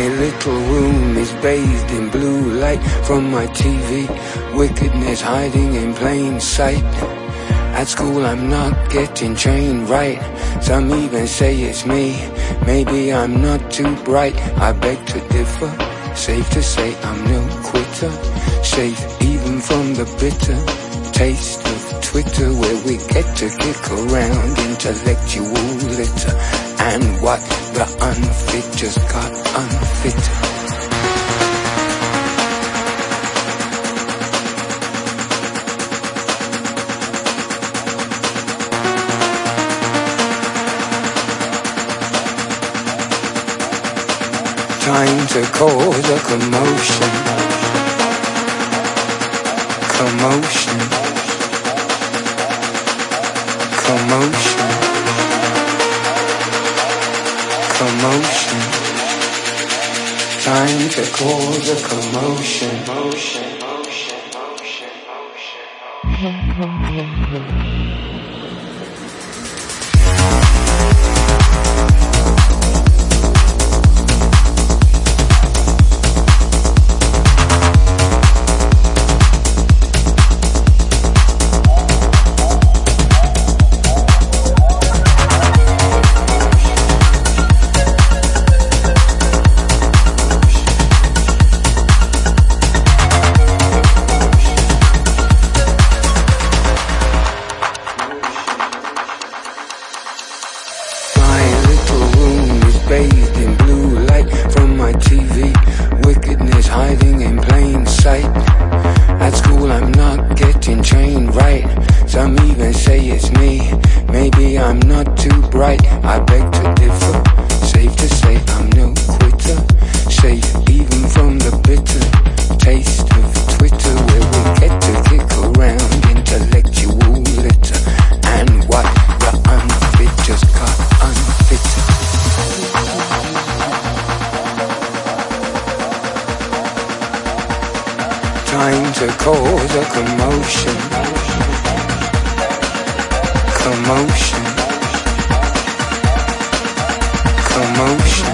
My little room is bathed in blue light from my TV. Wickedness hiding in plain sight. At school I'm not getting trained right. Some even say it's me. Maybe I'm not too bright. I beg to differ. Safe to say I'm no quitter. Safe even from the bitter taste of Twitter where we get to kick around intellectual litter. And what the unfit just got unfit. Time to cause a commotion. Commotion. Commotion. Commotion. Time to cause a commotion. Motion. Motion. Motion. Motion. Bathed in blue light from my TV. Wickedness hiding in plain sight. At school I'm not getting trained right. Some even say it's me. Maybe I'm not too bright. I beg to differ. Safe to say I'm no Time to cause a commotion. Commotion. Commotion.